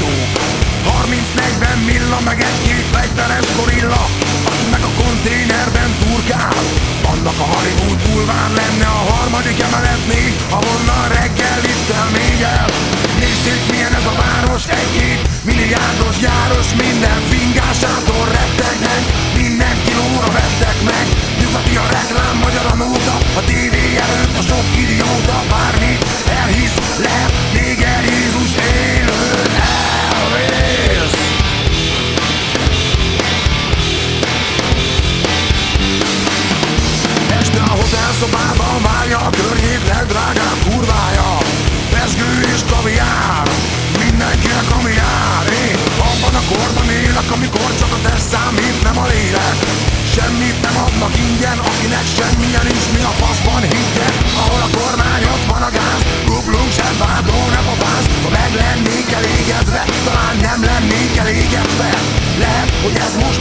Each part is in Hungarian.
30-40 milla, meg egy-két fegyveres gorilla a hotelszobában várja a környék legdrágább kurvája. Pesgő és kaviár, mindenkinek ami jár. Én abban a korban élek, amikor csak a test számít, nem a lélek. Semmit nem adnak ingyen, akinek semmilyen nincs, mi a faszban higgyen Ahol a kormány ott van a gáz, kuplunk sem vádol, nem a fáz Ha meg lennénk elégedve, talán nem lennénk elégedve. Lehet, hogy ez most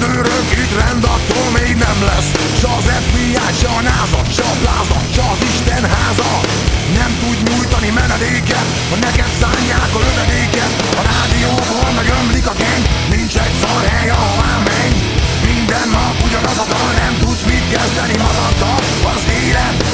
rendőrök itt rend attól még nem lesz. S az FBI, se a NASA, se a pláza, se az Isten háza. Nem tud nyújtani menedéket, ha neked szánják a lövedéket. A rádióból meg a geng, nincs egy szar hely, ahová menj. Minden nap ugyanaz a dal, nem tudsz mit kezdeni magaddal. Az élet